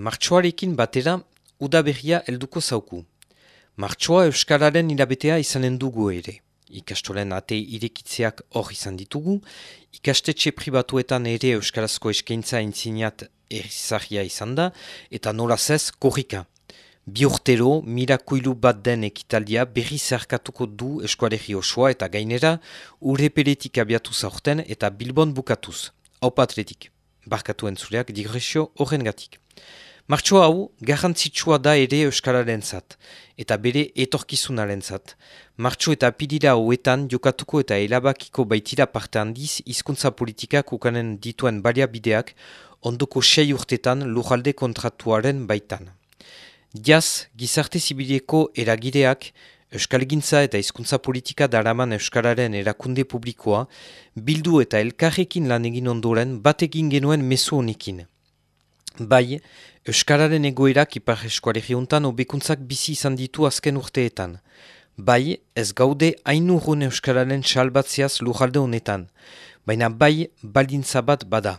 Martxoarekin batera, udaberria helduko zauku. Martxoa Euskararen hilabetea izanen dugu ere. Ikastolen ate irekitzeak hor izan ditugu, ikastetxe pribatuetan ere Euskarazko eskaintza entzinat erizahia izan da, eta nolaz ez korrika. Bi urtero, mirakuilu bat den ekitaldia berri zerkatuko du eskualegi osoa eta gainera, urre peretik abiatu zaurten eta bilbon bukatuz. Hau patretik, barkatu entzuleak digresio horren gatik. Martxo hau, garrantzitsua da ere Euskararen zat, eta bere etorkizunaren zat. Martxo eta pidira hauetan jokatuko eta elabakiko baitira parte handiz hizkuntza politikak ukanen dituen baliabideak ondoko sei urtetan lujalde kontratuaren baitan. Diaz, gizarte zibileko eragideak, Euskal Gintza eta hizkuntza politika daraman Euskararen erakunde publikoa, bildu eta elkarrekin lan egin ondoren batekin genuen mesu honekin. Bai, Euskararen egoerak ipar eskualegi hontan obekuntzak bizi izan ditu azken urteetan. Bai, ez gaude hain urrun Euskararen salbatziaz lujalde honetan, baina bai baldintza bat bada.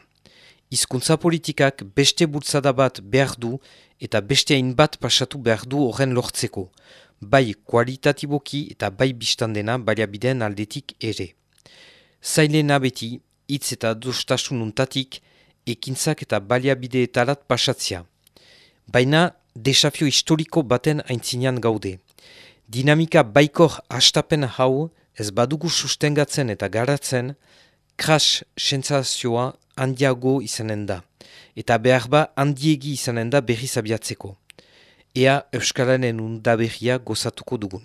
Hizkuntza politikak beste bultzada bat behar du eta beste hain bat pasatu behar du horren lortzeko. Bai kualitatiboki eta bai biztandena baliabideen aldetik ere. Zailena beti, hitz eta dostasun untatik, ekintzak eta baliabideetarat pasatzia. Baina, desafio historiko baten aintzinean gaude. Dinamika baikor hastapen hau ez badugu sustengatzen eta garatzen, kras sensazioa handiago izanen da. Eta behar ba handiegi izanen da berriz abiatzeko. Ea Euskararen undaberria gozatuko dugun.